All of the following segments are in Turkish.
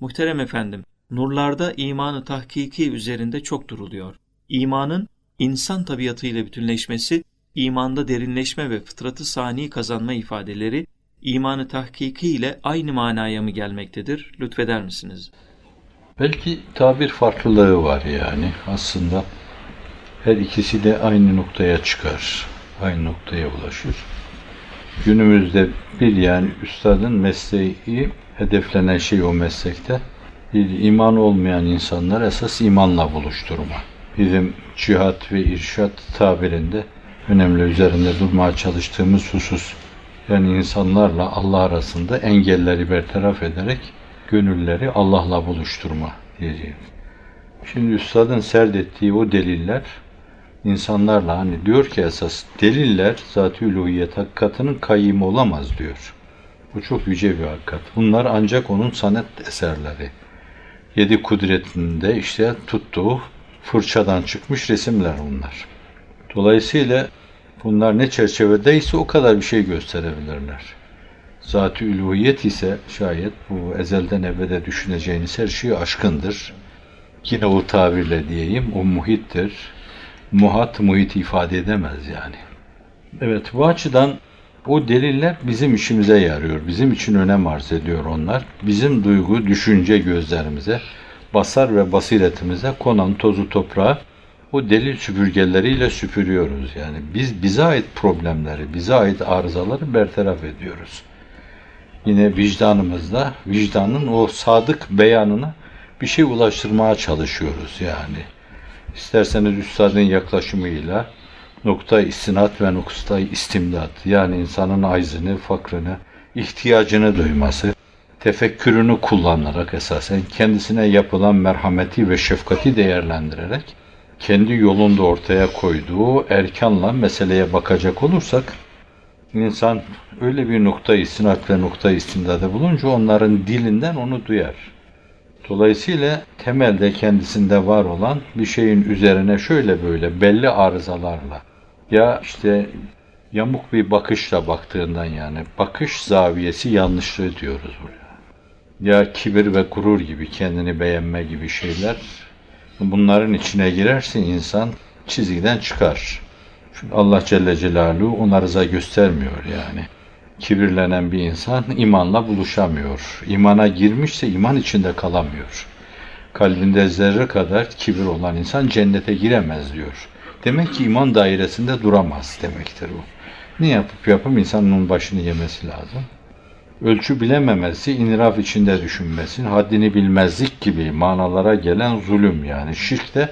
Muhterem efendim, nurlarda imanı tahkiki üzerinde çok duruluyor. İmanın insan tabiatıyla bütünleşmesi, imanda derinleşme ve fıtratı sani kazanma ifadeleri imanı tahkiki ile aynı manaya mı gelmektedir? Lütfeder misiniz? Belki tabir farklılığı var yani aslında. Her ikisi de aynı noktaya çıkar. Aynı noktaya ulaşır. Günümüzde bir yani üstadın mesleği hedeflenen şey o meslekte bir iman olmayan insanlar esas imanla buluşturma. Bizim cihat ve irşat tabirinde önemli üzerinde durmaya çalıştığımız husus yani insanlarla Allah arasında engelleri bertaraf ederek gönülleri Allah'la buluşturma diyeceğim. Şimdi üstadın serdettiği o deliller insanlarla hani diyor ki esas deliller zat-ı hakikatının kayyım olamaz diyor. Bu çok yüce bir hakikat. Bunlar ancak onun sanat eserleri. Yedi kudretinde işte tuttuğu fırçadan çıkmış resimler bunlar. Dolayısıyla bunlar ne çerçevedeyse o kadar bir şey gösterebilirler. Zat-ı uluhiyet ise şayet bu ezelden ebede düşüneceğiniz her şey aşkındır. Yine o tabirle diyeyim, o muhittir. Muhat, muhit ifade edemez yani. Evet, bu açıdan o deliller bizim işimize yarıyor. Bizim için önem arz ediyor onlar. Bizim duygu, düşünce gözlerimize, basar ve basiretimize konan tozu toprağı o delil süpürgeleriyle süpürüyoruz. Yani biz bize ait problemleri, bize ait arızaları bertaraf ediyoruz. Yine vicdanımızda, vicdanın o sadık beyanına bir şey ulaştırmaya çalışıyoruz yani. İsterseniz üstadın yaklaşımıyla nokta istinat ve nokta istimdat yani insanın ayzını, fakrını, ihtiyacını duyması, tefekkürünü kullanarak esasen kendisine yapılan merhameti ve şefkati değerlendirerek kendi yolunda ortaya koyduğu erkanla meseleye bakacak olursak insan öyle bir nokta istinat ve nokta istimdada bulunca onların dilinden onu duyar. Dolayısıyla temelde kendisinde var olan bir şeyin üzerine şöyle böyle belli arızalarla ya işte yamuk bir bakışla baktığından yani bakış zaviyesi yanlışlığı diyoruz buraya. Ya kibir ve gurur gibi kendini beğenme gibi şeyler bunların içine girerse insan çizgiden çıkar. Çünkü Allah Celle Celaluhu ona rıza göstermiyor yani. Kibirlenen bir insan imanla buluşamıyor. İmana girmişse iman içinde kalamıyor. Kalbinde zerre kadar kibir olan insan cennete giremez diyor. Demek ki iman dairesinde duramaz demektir bu. Ne yapıp yapıp insanın başını yemesi lazım. Ölçü bilememesi, iniraf içinde düşünmesi, haddini bilmezlik gibi manalara gelen zulüm yani şirk de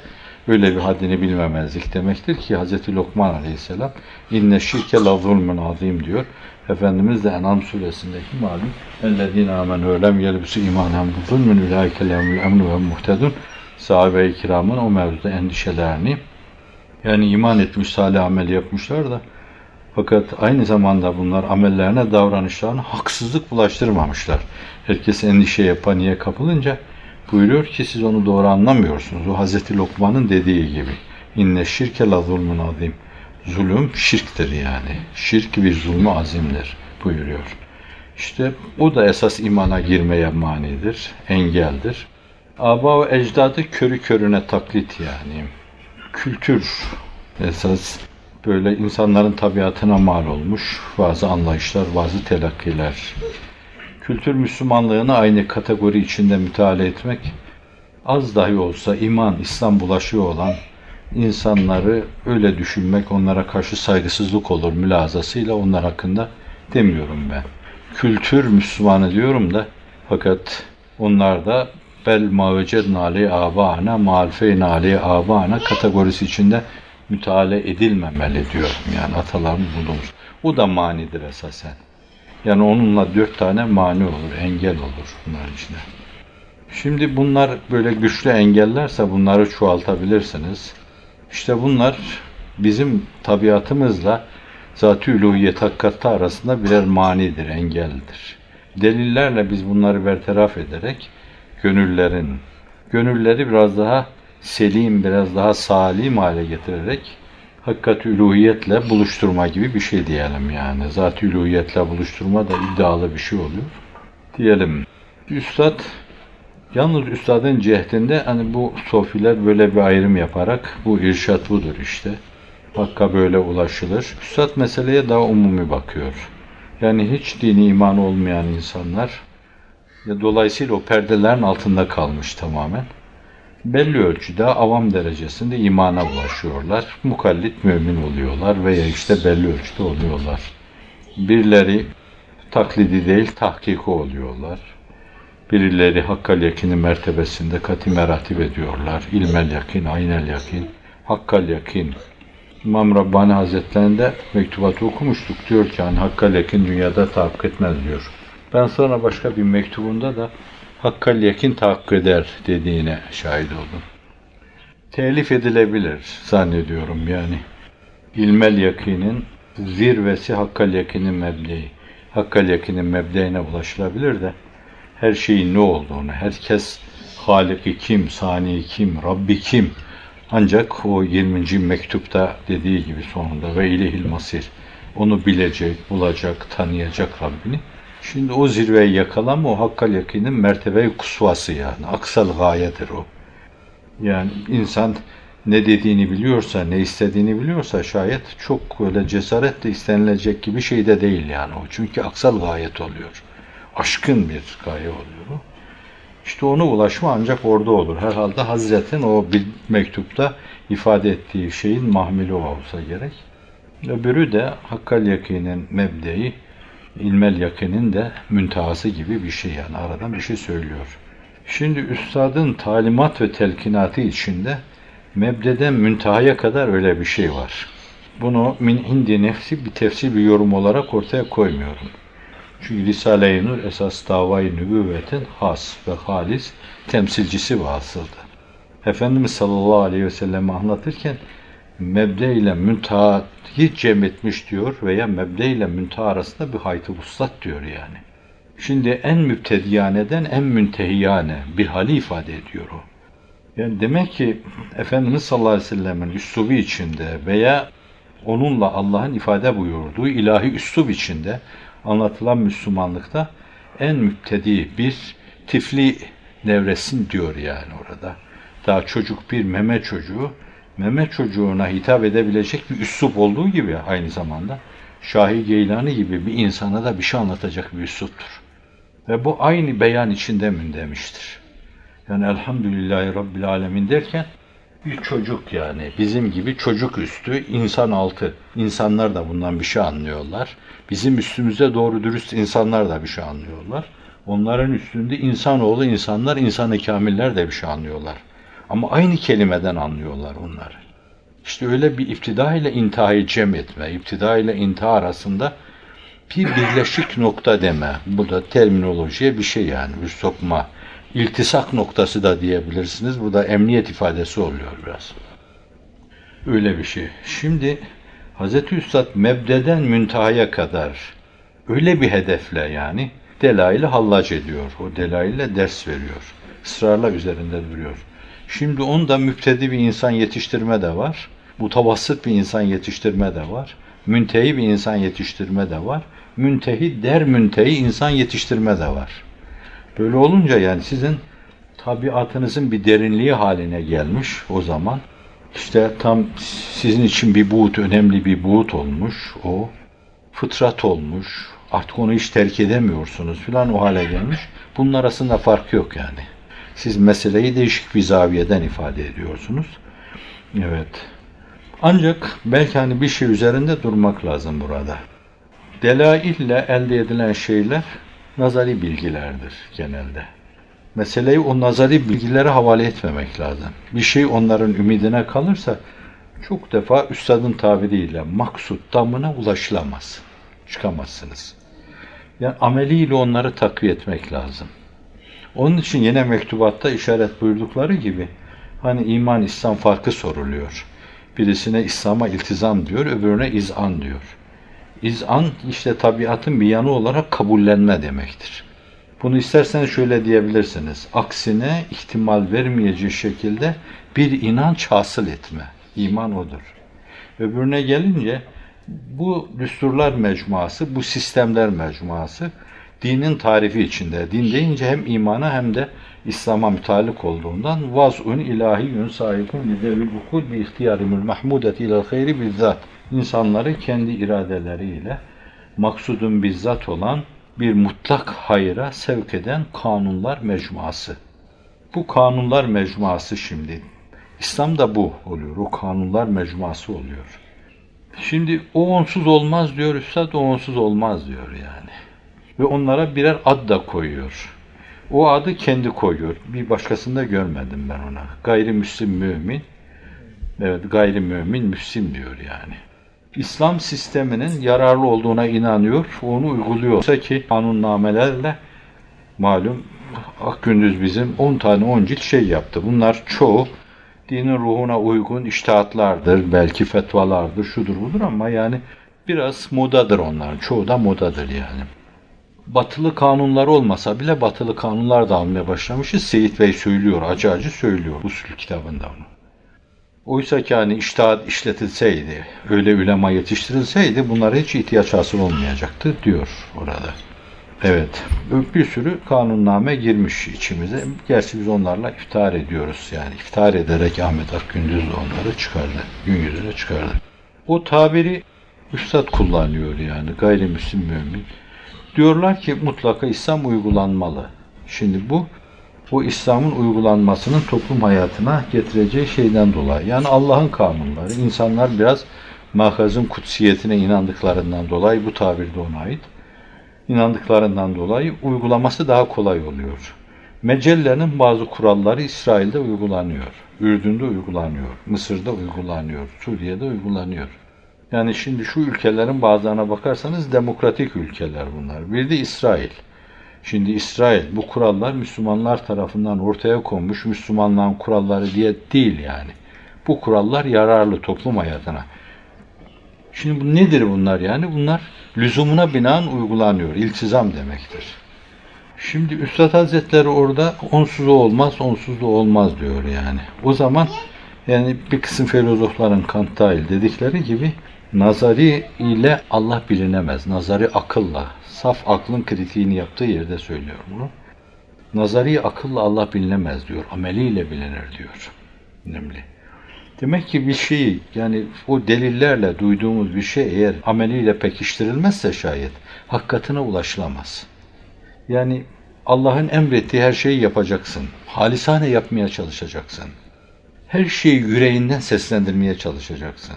öyle bir haddini bilmemezlik demektir ki Hz. Lokman Aleyhisselam inne şirke la zulmün azim diyor. Efendimiz de Enam suresindeki malum ellezine amenü lem yelbisu imanen bu zulmün ulaike lehumul emnu ve muhtedun sahabe-i kiramın o mevzuda endişelerini yani iman etmiş, salih amel yapmışlar da fakat aynı zamanda bunlar amellerine, davranışlarına haksızlık bulaştırmamışlar. Herkes endişeye, paniğe kapılınca buyuruyor ki siz onu doğru anlamıyorsunuz. O Hazreti Lokman'ın dediği gibi. İnne şirke la zulmün azim. Zulüm şirktir yani. Şirk bir zulmü azimdir buyuruyor. İşte bu da esas imana girmeye manidir, engeldir. Aba ve ecdadı körü körüne taklit yani. Kültür esas böyle insanların tabiatına mal olmuş bazı anlayışlar, bazı telakkiler. Kültür Müslümanlığını aynı kategori içinde müteala etmek az dahi olsa iman, İslam bulaşığı olan insanları öyle düşünmek onlara karşı saygısızlık olur mülazasıyla onlar hakkında demiyorum ben. Kültür Müslümanı diyorum da fakat onlar da bel maveced nali abana malfe nali abana kategorisi içinde müteala edilmemeli diyorum. Yani atalarımız bulunmuş. O da manidir esasen. Yani onunla dört tane mani olur, engel olur bunların içinde. Şimdi bunlar böyle güçlü engellerse bunları çoğaltabilirsiniz. İşte bunlar bizim tabiatımızla zat-ı uluhiyet hakikati arasında birer manidir, engeldir. Delillerle biz bunları bertaraf ederek gönüllerin, gönülleri biraz daha selim, biraz daha salim hale getirerek hakikat üluhiyetle buluşturma gibi bir şey diyelim yani. Zat-ı üluhiyetle buluşturma da iddialı bir şey oluyor. Diyelim. Üstad Yalnız üstadın cehdinde hani bu sofiler böyle bir ayrım yaparak bu irşat budur işte. Hakka böyle ulaşılır. Üstad meseleye daha umumi bakıyor. Yani hiç dini iman olmayan insanlar dolayısıyla o perdelerin altında kalmış tamamen. Belli ölçüde avam derecesinde imana ulaşıyorlar. Mukallit mümin oluyorlar veya işte belli ölçüde oluyorlar. Birileri taklidi değil tahkiki oluyorlar. Birileri hakkal yakini mertebesinde kati meratip ediyorlar. İlmel yakin, aynel yakin, hakkal yakin. İmam Rabbani Hazretlerinde mektubatı okumuştuk. Diyor ki hani hakkal yakin dünyada tahakkuk etmez diyor. Ben sonra başka bir mektubunda da hakkal yakin tahakkuk eder dediğine şahit oldum. Telif edilebilir zannediyorum yani. İlmel yakinin zirvesi hakkal yakinin mebdeyi. Hakkal yakinin mebdeğine ulaşılabilir de her şeyin ne olduğunu, herkes Haliki kim, Sani kim, Rabbi kim ancak o 20. mektupta dediği gibi sonunda ve ilehil masir onu bilecek, bulacak, tanıyacak Rabbini. Şimdi o zirveyi yakalama o hakkal yakinin mertebe kusvası yani. Aksal gayedir o. Yani insan ne dediğini biliyorsa, ne istediğini biliyorsa şayet çok öyle cesaretle istenilecek gibi şey de değil yani o. Çünkü aksal gayet oluyor. Aşkın bir gaye oluyor o. İşte ona ulaşma ancak orada olur. Herhalde Hazret'in o bir mektupta ifade ettiği şeyin mahmili olsa gerek. Öbürü de hakkal yakinin mebdeyi, ilmel yakinin de müntehası gibi bir şey yani aradan bir şey söylüyor. Şimdi üstadın talimat ve telkinatı içinde mebdeden müntehaya kadar öyle bir şey var. Bunu min indi nefsi bir tefsir bir yorum olarak ortaya koymuyorum. Çünkü Risale-i Nur esas davayı nübüvvetin has ve halis temsilcisi vasıldı. Efendimiz sallallahu aleyhi ve sellem anlatırken mebde ile müntehayı cem etmiş diyor veya mebde ile münteha arasında bir haytı vuslat diyor yani. Şimdi en müptediyaneden en müntehiyane bir hali ifade ediyor o. Yani demek ki Efendimiz sallallahu aleyhi ve sellemin üslubu içinde veya onunla Allah'ın ifade buyurduğu ilahi üslub içinde anlatılan Müslümanlıkta en müptedi bir tifli nevresin diyor yani orada. Daha çocuk bir meme çocuğu, meme çocuğuna hitap edebilecek bir üslup olduğu gibi aynı zamanda Şahi Geylani gibi bir insana da bir şey anlatacak bir üsluptur. Ve bu aynı beyan içinde mündemiştir. Yani elhamdülillahi rabbil alemin derken bir çocuk yani bizim gibi çocuk üstü insan altı insanlar da bundan bir şey anlıyorlar. Bizim üstümüze doğru dürüst insanlar da bir şey anlıyorlar. Onların üstünde insanoğlu insanlar, insanı kamiller de bir şey anlıyorlar. Ama aynı kelimeden anlıyorlar onları. İşte öyle bir iftida ile intihayı cem etme, iftida ile intiha arasında bir birleşik nokta deme. Bu da terminolojiye bir şey yani, bir sokma iltisak noktası da diyebilirsiniz. Bu da emniyet ifadesi oluyor biraz. Öyle bir şey. Şimdi Hz. Üstad mebdeden müntehaya kadar öyle bir hedefle yani delaili hallac ediyor. O delaille ders veriyor. Israrla üzerinde duruyor. Şimdi onda müptedi bir insan yetiştirme de var. Mutavasıt bir insan yetiştirme de var. Müntehi bir insan yetiştirme de var. Müntehi der müntehi insan yetiştirme de var. Böyle olunca yani sizin tabiatınızın bir derinliği haline gelmiş o zaman. İşte tam sizin için bir buğut, önemli bir buğut olmuş o. Fıtrat olmuş. Artık onu hiç terk edemiyorsunuz filan o hale gelmiş. Bunun arasında fark yok yani. Siz meseleyi değişik bir zaviyeden ifade ediyorsunuz. Evet. Ancak belki hani bir şey üzerinde durmak lazım burada. Delaille elde edilen şeyler nazari bilgilerdir genelde. Meseleyi o nazari bilgilere havale etmemek lazım. Bir şey onların ümidine kalırsa çok defa üstadın tabiriyle maksut damına ulaşılamaz. Çıkamazsınız. Yani ameliyle onları takviye etmek lazım. Onun için yine mektubatta işaret buyurdukları gibi hani iman İslam farkı soruluyor. Birisine İslam'a iltizam diyor, öbürüne izan diyor. İzan işte tabiatın bir yanı olarak kabullenme demektir. Bunu isterseniz şöyle diyebilirsiniz. Aksine ihtimal vermeyeceği şekilde bir inanç hasıl etme. İman odur. Öbürüne gelince bu düsturlar mecmuası, bu sistemler mecmuası dinin tarifi içinde. Din deyince hem imana hem de İslam'a mütalik olduğundan vaz'un ilahiyyun sahibun lidevil ukul bi ihtiyarimül mahmudeti ilel hayri bizzat. İnsanları kendi iradeleriyle maksudun bizzat olan bir mutlak hayra sevk eden kanunlar mecmuası. Bu kanunlar mecmuası şimdi. İslam'da bu oluyor. O kanunlar mecmuası oluyor. Şimdi o onsuz olmaz diyor Üstad, o onsuz olmaz diyor yani. Ve onlara birer ad da koyuyor. O adı kendi koyuyor. Bir başkasında görmedim ben ona. Gayrimüslim mümin. Evet gayrimümin müslim diyor yani. İslam sisteminin yararlı olduğuna inanıyor, onu uyguluyor. Oysa ki kanunnamelerle malum Akgündüz bizim 10 tane 10 cilt şey yaptı. Bunlar çoğu dinin ruhuna uygun iştihatlardır, belki fetvalardır, şudur budur ama yani biraz modadır onlar. Çoğu da modadır yani. Batılı kanunlar olmasa bile batılı kanunlar da almaya başlamışız. Seyit Bey söylüyor, acı acı söylüyor usul kitabında onu. Oysa ki hani iştahat işletilseydi, öyle ulema yetiştirilseydi bunlara hiç ihtiyaç hasıl olmayacaktı diyor orada. Evet, bir sürü kanunname girmiş içimize. Gerçi biz onlarla iftihar ediyoruz. Yani iftihar ederek Ahmet Akgündüz de onları çıkardı, gün yüzüne çıkardı. O tabiri Üstad kullanıyor yani gayrimüslim mümin. Diyorlar ki mutlaka İslam uygulanmalı. Şimdi bu o İslam'ın uygulanmasının toplum hayatına getireceği şeyden dolayı. Yani Allah'ın kanunları, insanlar biraz mahazın kutsiyetine inandıklarından dolayı bu tabir de ona ait. İnandıklarından dolayı uygulaması daha kolay oluyor. Mecellenin bazı kuralları İsrail'de uygulanıyor. Ürdün'de uygulanıyor. Mısır'da uygulanıyor. Suriye'de uygulanıyor. Yani şimdi şu ülkelerin bazılarına bakarsanız demokratik ülkeler bunlar. Bir de İsrail. Şimdi İsrail bu kurallar Müslümanlar tarafından ortaya konmuş Müslümanlığın kuralları diye değil yani. Bu kurallar yararlı toplum hayatına. Şimdi bu nedir bunlar yani? Bunlar lüzumuna binaen uygulanıyor. İltizam demektir. Şimdi Üstad Hazretleri orada onsuz olmaz, onsuz da olmaz diyor yani. O zaman yani bir kısım filozofların Kant dahil dedikleri gibi nazari ile Allah bilinemez. Nazari akılla, saf aklın kritiğini yaptığı yerde söylüyor bunu. Nazari akılla Allah bilinemez diyor. Ameliyle bilinir diyor. Önemli. Demek ki bir şeyi yani o delillerle duyduğumuz bir şey eğer ameliyle pekiştirilmezse şayet hakikatine ulaşılamaz. Yani Allah'ın emrettiği her şeyi yapacaksın. Halisane yapmaya çalışacaksın. Her şeyi yüreğinden seslendirmeye çalışacaksın.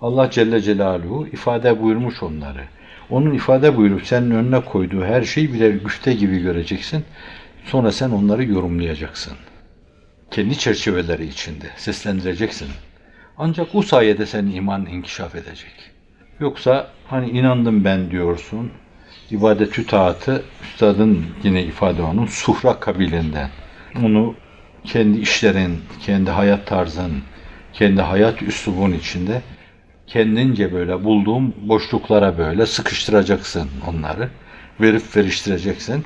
Allah Celle Celaluhu ifade buyurmuş onları. Onun ifade buyurup senin önüne koyduğu her şeyi birer güfte gibi göreceksin. Sonra sen onları yorumlayacaksın. Kendi çerçeveleri içinde seslendireceksin. Ancak o sayede senin iman inkişaf edecek. Yoksa hani inandım ben diyorsun, ibadetü taatı üstadın yine ifade onun suhra kabilinden. Onu kendi işlerin, kendi hayat tarzın, kendi hayat üslubun içinde kendince böyle bulduğum boşluklara böyle sıkıştıracaksın onları. Verip veriştireceksin.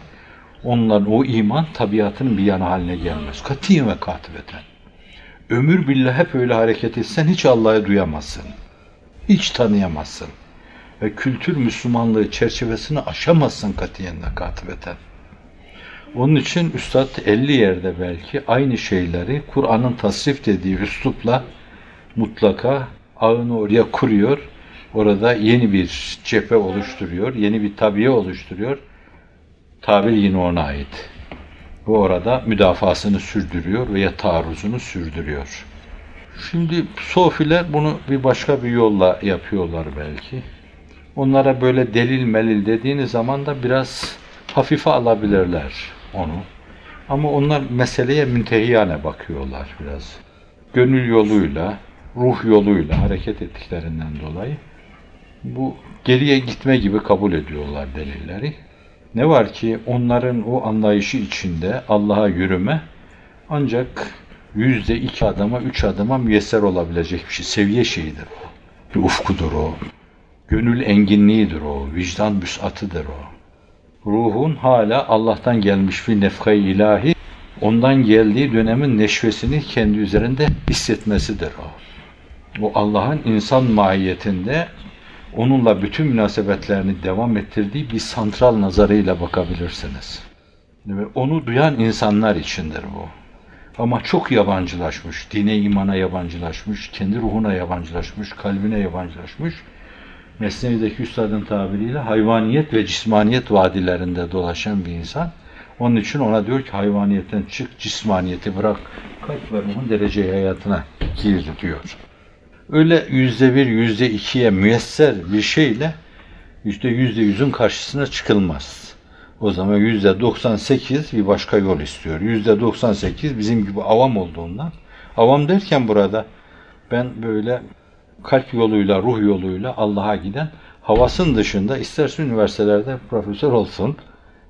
Onların o iman tabiatının bir yanı haline gelmez. Katiyen ve katibeten. Ömür billah hep öyle hareket etsen hiç Allah'ı duyamazsın. Hiç tanıyamazsın. Ve kültür Müslümanlığı çerçevesini aşamazsın katiyen ve katibeten. Onun için Üstad 50 yerde belki aynı şeyleri Kur'an'ın tasrif dediği üslupla mutlaka ağını oraya kuruyor. Orada yeni bir cephe oluşturuyor, yeni bir tabiye oluşturuyor. Tabir yine ona ait. Bu orada müdafasını sürdürüyor veya taarruzunu sürdürüyor. Şimdi sofiler bunu bir başka bir yolla yapıyorlar belki. Onlara böyle delil melil dediğiniz zaman da biraz hafife alabilirler onu. Ama onlar meseleye müntehiyane bakıyorlar biraz. Gönül yoluyla, ruh yoluyla hareket ettiklerinden dolayı bu geriye gitme gibi kabul ediyorlar delilleri. Ne var ki onların o anlayışı içinde Allah'a yürüme ancak yüzde iki adama, üç adama müyesser olabilecek bir şey. Seviye şeyidir o. Bir ufkudur o. Gönül enginliğidir o. Vicdan büsatıdır o. Ruhun hala Allah'tan gelmiş bir nefkay ilahi, ondan geldiği dönemin neşvesini kendi üzerinde hissetmesidir o. O Allah'ın insan mahiyetinde onunla bütün münasebetlerini devam ettirdiği bir santral nazarıyla bakabilirsiniz. Ve onu duyan insanlar içindir bu. Ama çok yabancılaşmış, dine imana yabancılaşmış, kendi ruhuna yabancılaşmış, kalbine yabancılaşmış. Mesnevi'deki üstadın tabiriyle hayvaniyet ve cismaniyet vadilerinde dolaşan bir insan. Onun için ona diyor ki hayvaniyetten çık, cismaniyeti bırak, kalp ve ruhun derece hayatına gir diyor. Öyle yüzde bir, yüzde ikiye müyesser bir şeyle yüzde yüzde yüzün karşısına çıkılmaz. O zaman yüzde 98 bir başka yol istiyor. Yüzde 98 bizim gibi avam olduğundan. Avam derken burada ben böyle kalp yoluyla, ruh yoluyla Allah'a giden havasın dışında isterse üniversitelerde profesör olsun.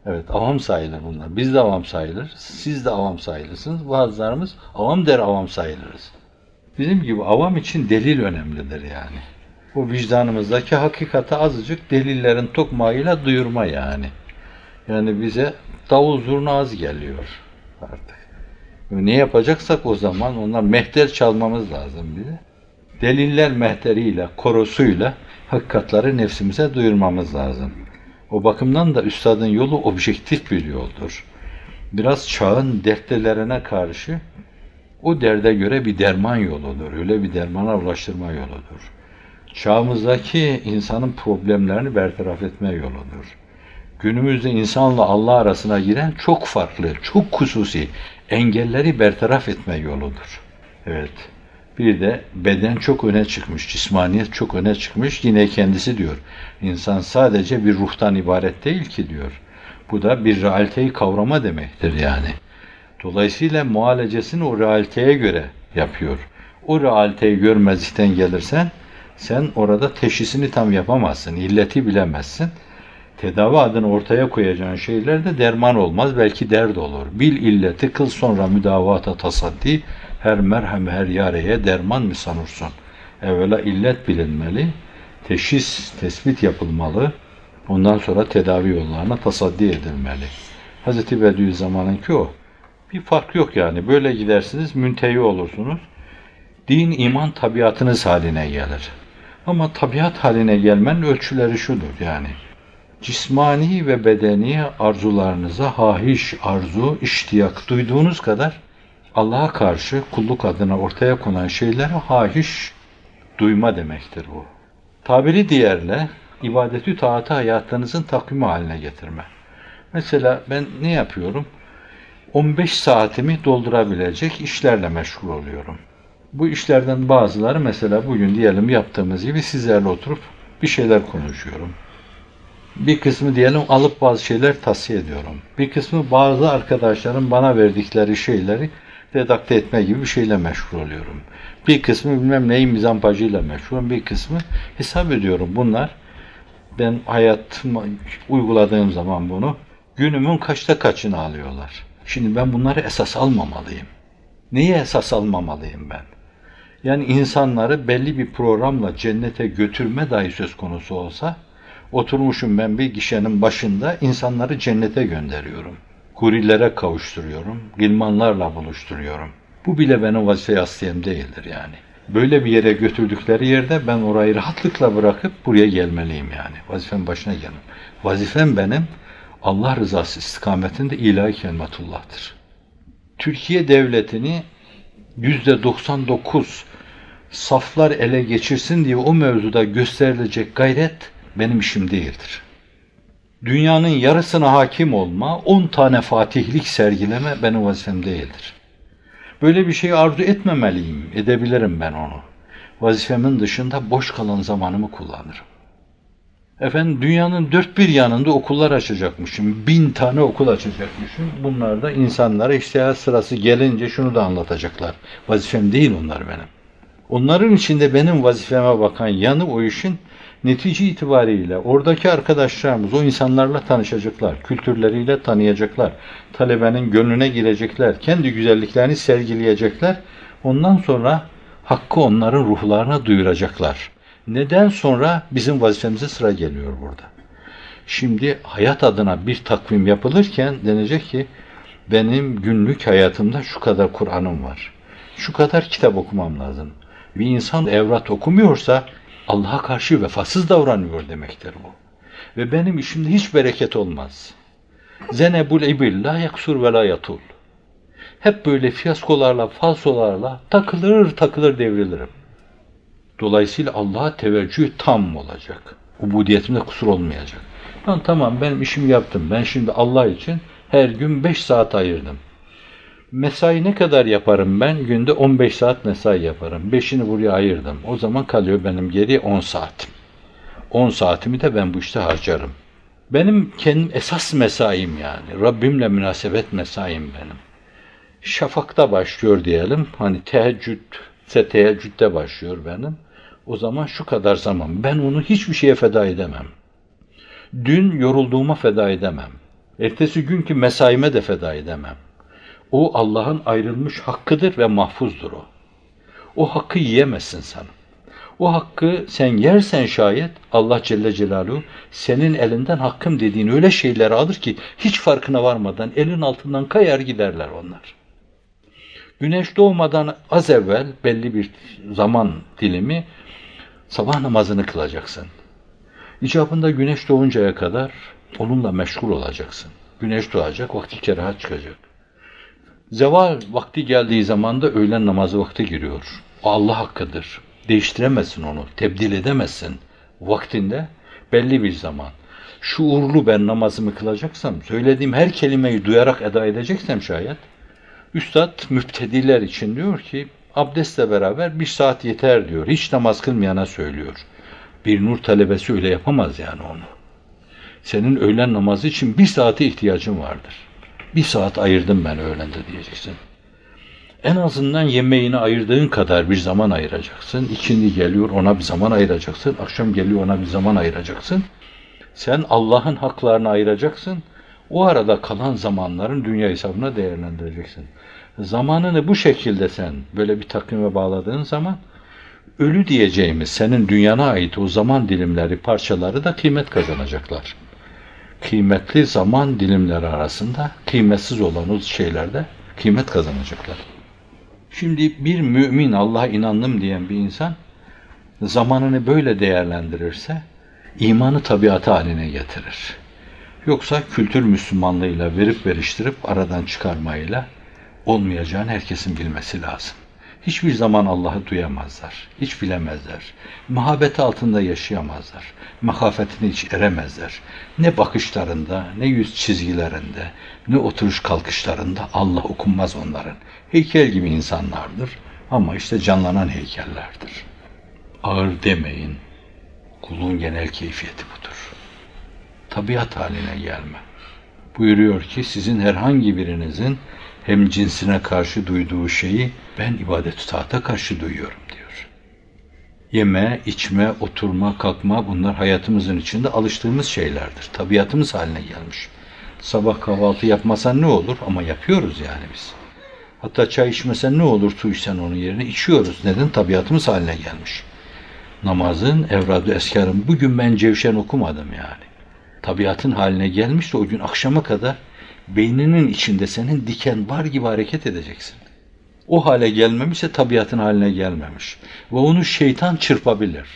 Evet avam sayılır bunlar. Biz de avam sayılır. Siz de avam sayılırsınız. Bazılarımız avam der avam sayılırız. Bizim gibi avam için delil önemlidir yani. Bu vicdanımızdaki hakikati azıcık delillerin tokmağıyla duyurma yani. Yani bize davul zurna az geliyor artık. Ne yapacaksak o zaman onlar mehter çalmamız lazım bize. Deliller mehteriyle, korosuyla hakikatları nefsimize duyurmamız lazım. O bakımdan da üstadın yolu objektif bir yoldur. Biraz çağın dertlilerine karşı o derde göre bir derman yoludur. Öyle bir dermana ulaştırma yoludur. Çağımızdaki insanın problemlerini bertaraf etme yoludur. Günümüzde insanla Allah arasına giren çok farklı, çok hususi engelleri bertaraf etme yoludur. Evet. Bir de beden çok öne çıkmış, cismaniyet çok öne çıkmış. Yine kendisi diyor. İnsan sadece bir ruhtan ibaret değil ki diyor. Bu da bir realiteyi kavrama demektir yani. Dolayısıyla muhalecesini o realiteye göre yapıyor. O realiteyi görmezlikten gelirsen sen orada teşhisini tam yapamazsın, illeti bilemezsin. Tedavi adını ortaya koyacağın şeyler de derman olmaz, belki dert olur. Bil illeti kıl sonra müdavata tasaddi, her merhem her yareye derman mı sanırsın? Evvela illet bilinmeli, teşhis, tespit yapılmalı, ondan sonra tedavi yollarına tasaddi edilmeli. Hz. Bediüzzaman'ınki o. Bir fark yok yani. Böyle gidersiniz, müntehi olursunuz. Din, iman tabiatınız haline gelir. Ama tabiat haline gelmenin ölçüleri şudur yani. Cismani ve bedeni arzularınıza hahiş, arzu, iştiyak duyduğunuz kadar Allah'a karşı kulluk adına ortaya konan şeylere hahiş duyma demektir bu. Tabiri diğerle ibadeti taatı hayatınızın takvimi haline getirme. Mesela ben ne yapıyorum? 15 saatimi doldurabilecek işlerle meşgul oluyorum. Bu işlerden bazıları mesela bugün diyelim yaptığımız gibi sizlerle oturup bir şeyler konuşuyorum. Bir kısmı diyelim alıp bazı şeyler tavsiye ediyorum. Bir kısmı bazı arkadaşların bana verdikleri şeyleri redakte etme gibi bir şeyle meşgul oluyorum. Bir kısmı bilmem neyin mizampajıyla meşgulüm. Bir kısmı hesap ediyorum. Bunlar ben hayatıma uyguladığım zaman bunu günümün kaçta kaçını alıyorlar. Şimdi ben bunları esas almamalıyım. Neyi esas almamalıyım ben? Yani insanları belli bir programla cennete götürme dahi söz konusu olsa, oturmuşum ben bir gişenin başında insanları cennete gönderiyorum. Kurillere kavuşturuyorum, gilmanlarla buluşturuyorum. Bu bile benim vazife asliyem değildir yani. Böyle bir yere götürdükleri yerde ben orayı rahatlıkla bırakıp buraya gelmeliyim yani. Vazifem başına gelin. Vazifem benim Allah rızası istikametinde ilahi kelimetullah'tır. Türkiye devletini yüzde 99 saflar ele geçirsin diye o mevzuda gösterilecek gayret benim işim değildir. Dünyanın yarısına hakim olma, 10 tane fatihlik sergileme benim vazifem değildir. Böyle bir şey arzu etmemeliyim, edebilirim ben onu. Vazifemin dışında boş kalan zamanımı kullanırım. Efendim dünyanın dört bir yanında okullar açacakmışım. Bin tane okul açacakmışım. Bunlar da insanlara işte sırası gelince şunu da anlatacaklar. Vazifem değil onlar benim. Onların içinde benim vazifeme bakan yanı o işin netice itibariyle oradaki arkadaşlarımız o insanlarla tanışacaklar, kültürleriyle tanıyacaklar, talebenin gönlüne girecekler, kendi güzelliklerini sergileyecekler. Ondan sonra hakkı onların ruhlarına duyuracaklar. Neden sonra bizim vazifemize sıra geliyor burada. Şimdi hayat adına bir takvim yapılırken denecek ki benim günlük hayatımda şu kadar Kur'an'ım var. Şu kadar kitap okumam lazım. Bir insan evrat okumuyorsa Allah'a karşı vefasız davranıyor demektir bu. Ve benim işimde hiç bereket olmaz. Zenebul ibil la yaksur ve la yatul. Hep böyle fiyaskolarla, falsolarla takılır takılır devrilirim. Dolayısıyla Allah'a teveccüh tam olacak. Ubudiyetimde kusur olmayacak. Lan tamam benim işimi yaptım. Ben şimdi Allah için her gün 5 saat ayırdım. Mesai ne kadar yaparım ben? Günde 15 saat mesai yaparım. 5'ini buraya ayırdım. O zaman kalıyor benim geriye 10 saatim. 10 saatimi de ben bu işte harcarım. Benim kendim esas mesaim yani. Rabbimle münasebet mesaim benim. Şafakta başlıyor diyelim. Hani teheccüd ise teheccüdde başlıyor benim. O zaman şu kadar zaman. Ben onu hiçbir şeye feda edemem. Dün yorulduğuma feda edemem. Ertesi günkü mesaime de feda edemem. O Allah'ın ayrılmış hakkıdır ve mahfuzdur o. O hakkı yiyemezsin sen. O hakkı sen yersen şayet Allah Celle Celaluhu senin elinden hakkım dediğin öyle şeyleri alır ki hiç farkına varmadan elin altından kayar giderler onlar. Güneş doğmadan az evvel belli bir zaman dilimi sabah namazını kılacaksın. İcabında güneş doğuncaya kadar onunla meşgul olacaksın. Güneş doğacak, vakti kerahat çıkacak. Zeval vakti geldiği zaman da öğlen namazı vakti giriyor. O Allah hakkıdır. Değiştiremezsin onu, tebdil edemezsin. Vaktinde belli bir zaman. Şuurlu ben namazımı kılacaksam, söylediğim her kelimeyi duyarak eda edeceksem şayet, Üstad müftediler için diyor ki, abdestle beraber bir saat yeter diyor. Hiç namaz kılmayana söylüyor. Bir nur talebesi öyle yapamaz yani onu. Senin öğlen namazı için bir saate ihtiyacın vardır. Bir saat ayırdım ben öğlende diyeceksin. En azından yemeğini ayırdığın kadar bir zaman ayıracaksın. İkindi geliyor ona bir zaman ayıracaksın. Akşam geliyor ona bir zaman ayıracaksın. Sen Allah'ın haklarını ayıracaksın. O arada kalan zamanların dünya hesabına değerlendireceksin. Zamanını bu şekilde sen böyle bir takvime bağladığın zaman ölü diyeceğimiz senin dünyana ait o zaman dilimleri, parçaları da kıymet kazanacaklar. Kıymetli zaman dilimleri arasında kıymetsiz olan o şeylerde kıymet kazanacaklar. Şimdi bir mümin Allah'a inandım diyen bir insan zamanını böyle değerlendirirse imanı tabiatı haline getirir. Yoksa kültür Müslümanlığıyla verip veriştirip aradan çıkarmayla olmayacağını herkesin bilmesi lazım. Hiçbir zaman Allah'ı duyamazlar, hiç bilemezler. Muhabbeti altında yaşayamazlar. Mahafetini hiç eremezler. Ne bakışlarında, ne yüz çizgilerinde, ne oturuş kalkışlarında Allah okunmaz onların. Heykel gibi insanlardır ama işte canlanan heykellerdir. Ağır demeyin, kulun genel keyfiyeti budur. Tabiat haline gelme. Buyuruyor ki sizin herhangi birinizin hem cinsine karşı duyduğu şeyi ben ibadet-ü taata karşı duyuyorum diyor. Yeme, içme, oturma, kalkma bunlar hayatımızın içinde alıştığımız şeylerdir. Tabiatımız haline gelmiş. Sabah kahvaltı yapmasan ne olur ama yapıyoruz yani biz. Hatta çay içmesen ne olur su içsen onun yerine içiyoruz. Neden? Tabiatımız haline gelmiş. Namazın, evradu eskarın bugün ben cevşen okumadım yani. Tabiatın haline gelmiş de o gün akşama kadar beyninin içinde senin diken var gibi hareket edeceksin. O hale gelmemişse tabiatın haline gelmemiş. Ve onu şeytan çırpabilir.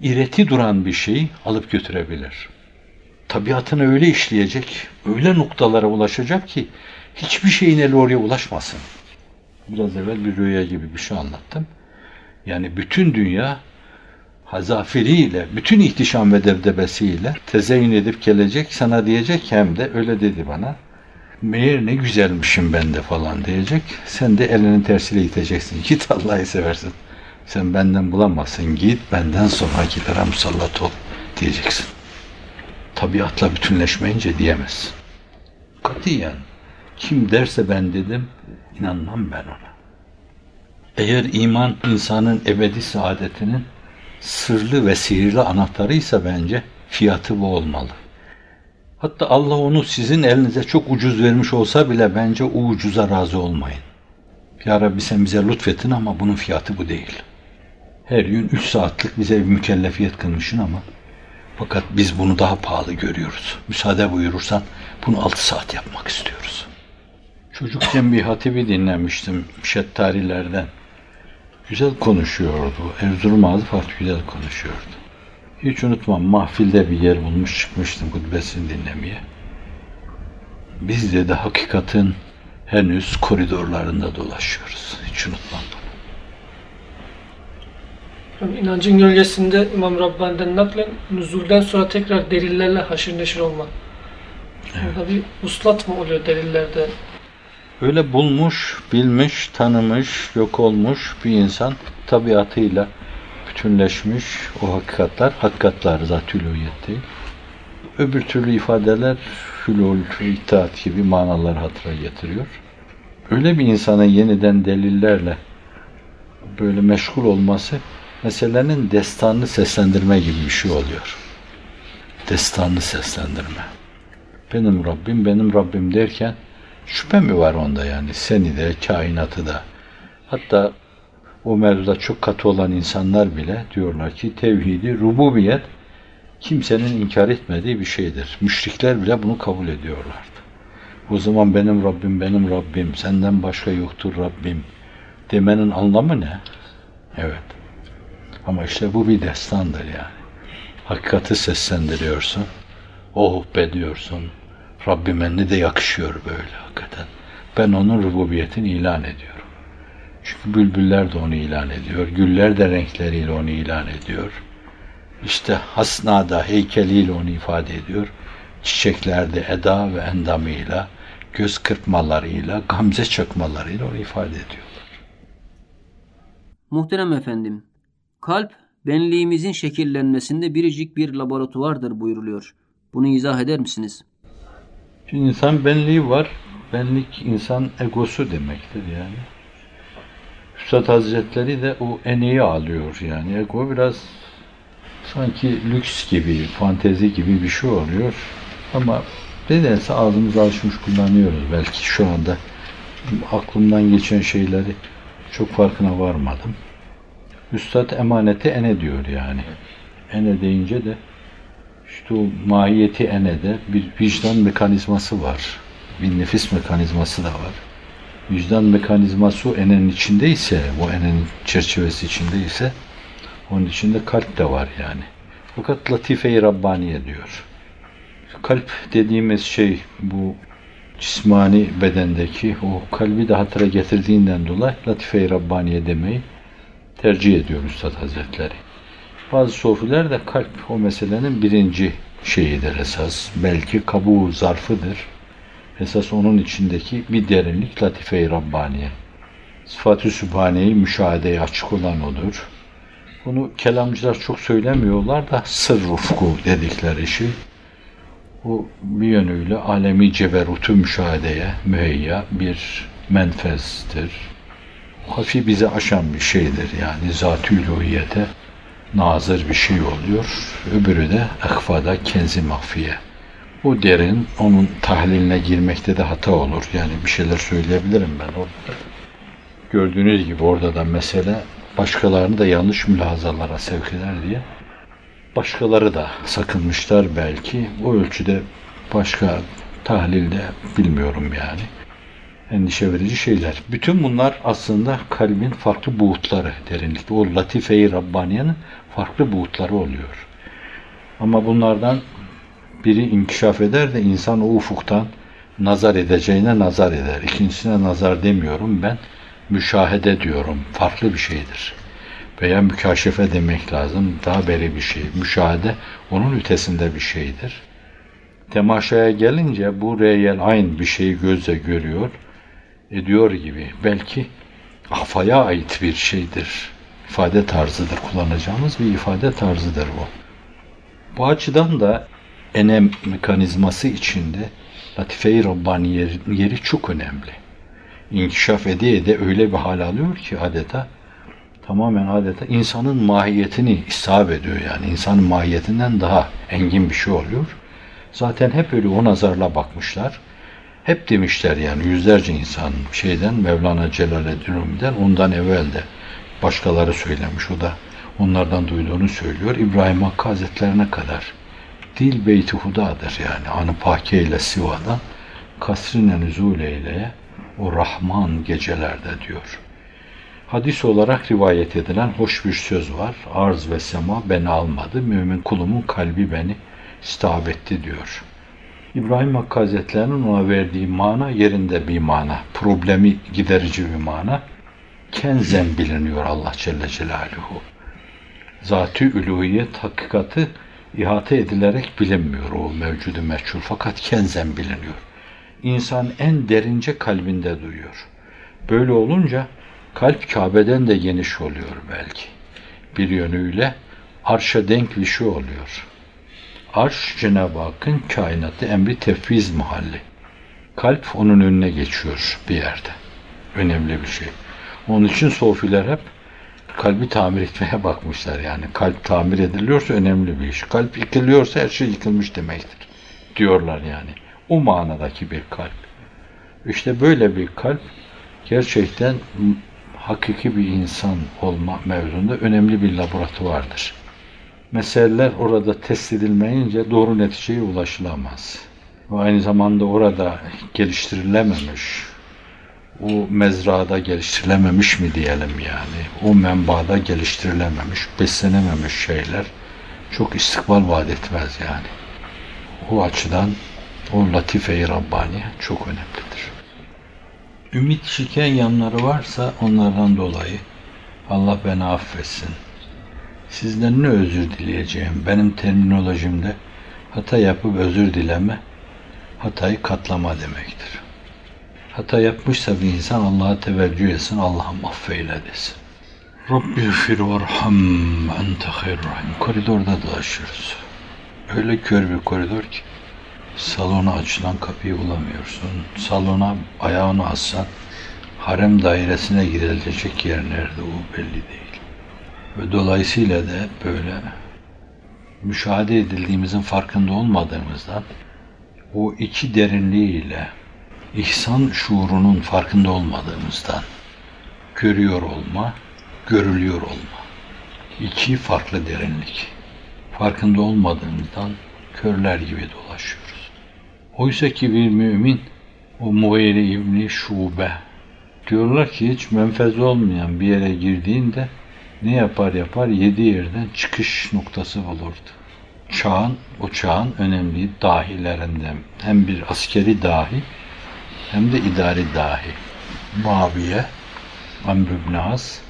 İreti duran bir şeyi alıp götürebilir. Tabiatını öyle işleyecek, öyle noktalara ulaşacak ki hiçbir şeyin eli oraya ulaşmasın. Biraz evvel bir rüya gibi bir şey anlattım. Yani bütün dünya hazafiriyle, bütün ihtişam ve debdebesiyle tezeyin edip gelecek, sana diyecek hem de öyle dedi bana meğer ne güzelmişim ben de falan diyecek. Sen de elinin tersiyle iteceksin. Git Allah'ı seversin. Sen benden bulamazsın. Git benden sonrakilere musallat ol diyeceksin. Tabiatla bütünleşmeyince diyemezsin. Katiyen kim derse ben dedim inanmam ben ona. Eğer iman insanın ebedi saadetinin sırlı ve sihirli anahtarıysa bence fiyatı bu olmalı. Hatta Allah onu sizin elinize çok ucuz vermiş olsa bile bence o ucuza razı olmayın. Ya Rabbi sen bize lütfetin ama bunun fiyatı bu değil. Her gün üç saatlik bize bir mükellefiyet kılmışsın ama fakat biz bunu daha pahalı görüyoruz. Müsaade buyurursan bunu altı saat yapmak istiyoruz. Çocukken bir hatibi dinlemiştim Şettarilerden. Güzel konuşuyordu. Erzurum farklı güzel konuşuyordu. Hiç unutmam mahfilde bir yer bulmuş çıkmıştım hutbesini dinlemeye. Biz de de hakikatin henüz koridorlarında dolaşıyoruz. Hiç unutmam bunu. İnancın gölgesinde İmam Rabbani'den naklen nüzulden sonra tekrar delillerle haşır neşir olma. Burada bir uslat mı oluyor delillerde? Öyle bulmuş, bilmiş, tanımış, yok olmuş bir insan tabiatıyla bütünleşmiş o hakikatler, hakikatlar zatülüyet değil. Öbür türlü ifadeler hülul, itaat gibi manalar hatıra getiriyor. Öyle bir insana yeniden delillerle böyle meşgul olması meselenin destanını seslendirme gibi bir şey oluyor. Destanını seslendirme. Benim Rabbim, benim Rabbim derken şüphe mi var onda yani? Seni de, kainatı da. Hatta o mevzuda çok katı olan insanlar bile diyorlar ki tevhidi, rububiyet kimsenin inkar etmediği bir şeydir. Müşrikler bile bunu kabul ediyorlardı. O zaman benim Rabbim, benim Rabbim, senden başka yoktur Rabbim demenin anlamı ne? Evet. Ama işte bu bir destandır yani. Hakikati seslendiriyorsun. Oh be diyorsun. Rabbime ne de yakışıyor böyle hakikaten. Ben onun rububiyetini ilan ediyorum. Çünkü bülbüller de onu ilan ediyor. Güller de renkleriyle onu ilan ediyor. İşte hasnada heykeliyle onu ifade ediyor. Çiçeklerde eda ve endamıyla, göz kırpmalarıyla, gamze çakmalarıyla onu ifade ediyorlar. Muhterem efendim, kalp benliğimizin şekillenmesinde biricik bir laboratuvardır buyuruluyor. Bunu izah eder misiniz? Şimdi insan benliği var. Benlik insan egosu demektir yani. Üstad Hazretleri de o eneyi alıyor yani. Ego biraz sanki lüks gibi, fantezi gibi bir şey oluyor. Ama nedense ağzımız alışmış kullanıyoruz. Belki şu anda aklımdan geçen şeyleri çok farkına varmadım. Üstad emaneti ene diyor yani. Ene deyince de işte o mahiyeti enede bir vicdan mekanizması var. Bir nefis mekanizması da var. Vicdan mekanizması o enenin içindeyse, o enenin çerçevesi içindeyse onun içinde kalp de var yani. Fakat latife-i Rabbaniye diyor. Kalp dediğimiz şey bu cismani bedendeki o kalbi de hatıra getirdiğinden dolayı latife-i Rabbaniye demeyi tercih ediyor Üstad Hazretleri. Bazı sofiler de kalp o meselenin birinci şeyidir esas. Belki kabuğu zarfıdır. Esas onun içindeki bir derinlik latife-i Rabbaniye. Sıfat-ı Sübhane'yi müşahedeye açık olan odur. Bunu kelamcılar çok söylemiyorlar da sır ufku dedikleri şey. Bu bir yönüyle alemi ceberutu müşahedeye müheyya bir menfezdir. Hafif bize aşan bir şeydir yani zat-ı nazır bir şey oluyor. Öbürü de ekfada kenzi mahfiye. Bu derin onun tahliline girmekte de hata olur. Yani bir şeyler söyleyebilirim ben orada. Gördüğünüz gibi orada da mesele başkalarını da yanlış mülahazalara sevk eder diye başkaları da sakınmışlar belki. O ölçüde başka tahlilde bilmiyorum yani. Endişe verici şeyler. Bütün bunlar aslında kalbin farklı buğutları derinlikte. O latife-i Rabbaniye'nin farklı buğutları oluyor. Ama bunlardan biri inkişaf eder de insan o ufuktan nazar edeceğine nazar eder. İkincisine nazar demiyorum ben müşahede diyorum. Farklı bir şeydir. Veya mükaşefe demek lazım. Daha beri bir şey. Müşahede onun ötesinde bir şeydir. Temaşaya gelince bu reyel aynı bir şeyi gözle görüyor, ediyor gibi. Belki afaya ait bir şeydir. İfade tarzıdır. Kullanacağımız bir ifade tarzıdır bu. Bu açıdan da enem mekanizması içinde Latife-i Rabbani yeri, yeri çok önemli inkişaf ede de öyle bir hal alıyor ki adeta tamamen adeta insanın mahiyetini ishab ediyor yani. insanın mahiyetinden daha engin bir şey oluyor. Zaten hep öyle o nazarla bakmışlar. Hep demişler yani yüzlerce insan şeyden Mevlana Celaleddin Rumi'den ondan evvel de başkaları söylemiş. O da onlardan duyduğunu söylüyor. İbrahim Hakkı Hazretlerine kadar. Dil beyti hudadır yani. Anı Pake ile Siva'dan kasrine nüzul eyleye o Rahman gecelerde diyor. Hadis olarak rivayet edilen hoş bir söz var. Arz ve sema beni almadı. Mümin kulumun kalbi beni istihab etti diyor. İbrahim Hakkı Hazretleri'nin ona verdiği mana yerinde bir mana. Problemi giderici bir mana. Kenzen biliniyor Allah Celle Celaluhu. Zat-ı üluhiyet hakikati ihate edilerek bilinmiyor o mevcudu meçhul fakat kenzen biliniyor. İnsan en derince kalbinde duyuyor. Böyle olunca kalp Kabe'den de geniş oluyor belki. Bir yönüyle arşa denk bir şey oluyor. Arş Cenab-ı Hakk'ın kainatı emri tefviz mahalli. Kalp onun önüne geçiyor bir yerde. Önemli bir şey. Onun için sofiler hep kalbi tamir etmeye bakmışlar yani. Kalp tamir ediliyorsa önemli bir iş. Kalp yıkılıyorsa her şey yıkılmış demektir. Diyorlar yani. O manadaki bir kalp. İşte böyle bir kalp gerçekten hakiki bir insan olma mevzunda önemli bir laboratuvardır. Meseleler orada test edilmeyince doğru neticeye ulaşılamaz. Ve aynı zamanda orada geliştirilememiş, o mezrada geliştirilememiş mi diyelim yani, o menbaada geliştirilememiş, beslenememiş şeyler çok istikbal vaat etmez yani. O açıdan o latife-i Rabbani çok önemlidir. Ümit şiken yanları varsa onlardan dolayı Allah beni affetsin. Sizden ne özür dileyeceğim? Benim terminolojimde hata yapıp özür dileme, hatayı katlama demektir. Hata yapmışsa bir insan Allah'a teveccüh etsin, Allah'ım affeyle desin. Rabbi gfir varham ente hayrrahim. Koridorda dolaşıyoruz. Öyle kör bir koridor ki salona açılan kapıyı bulamıyorsun. Salona ayağını assan harem dairesine girilecek yer nerede o belli değil. Ve dolayısıyla da böyle müşahede edildiğimizin farkında olmadığımızdan o iki derinliğiyle ihsan şuurunun farkında olmadığımızdan görüyor olma, görülüyor olma. İki farklı derinlik. Farkında olmadığımızdan körler gibi dolaşıyoruz. Oysa ki bir mümin o Mughire İbni Şube diyorlar ki hiç menfez olmayan bir yere girdiğinde ne yapar yapar yedi yerden çıkış noktası olurdu. Çağın, o çağın önemli dahilerinden hem bir askeri dahi hem de idari dahi. Muaviye, Amr ibn As,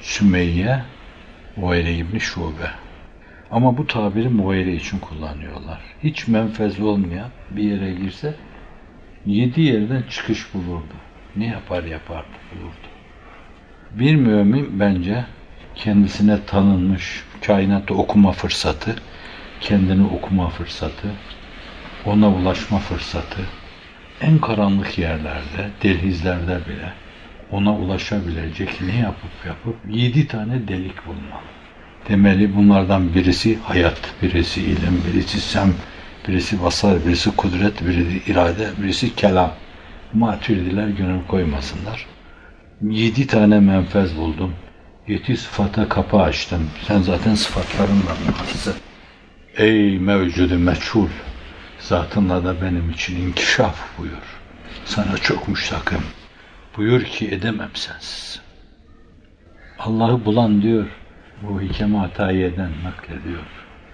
Sümeyye, Muayre ibn Şube. Ama bu tabiri Muayre için kullanıyorlar. Hiç menfez olmayan bir yere girse yedi yerden çıkış bulurdu. Ne yapar yapar bulurdu. Bir mümin bence kendisine tanınmış kainatı okuma fırsatı, kendini okuma fırsatı, ona ulaşma fırsatı, en karanlık yerlerde, delhizlerde bile ona ulaşabilecek ne yapıp yapıp yedi tane delik bulmalı. Demeli bunlardan birisi hayat, birisi ilim, birisi sem, birisi basar, birisi kudret, birisi irade, birisi kelam. Maturidiler gönül koymasınlar. Yedi tane menfez buldum. Yedi sıfata kapı açtım. Sen zaten sıfatlarınla varsın. Ey mevcudu meçhul! Zatınla da benim için inkişaf buyur. Sana çok müştakım. Buyur ki edemem sensiz. Allah'ı bulan diyor, bu hikeme hatayı eden naklediyor.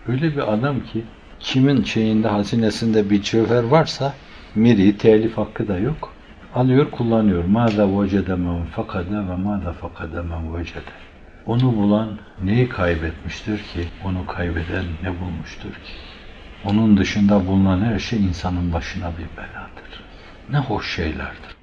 Öyle bir adam ki kimin şeyinde hazinesinde bir cevher varsa miri, telif hakkı da yok. Alıyor kullanıyor. Mâzâ vecede men fakade ve mâzâ fakade men vecede. Onu bulan neyi kaybetmiştir ki? Onu kaybeden ne bulmuştur ki? Onun dışında bulunan her şey insanın başına bir beladır. Ne hoş şeylerdir.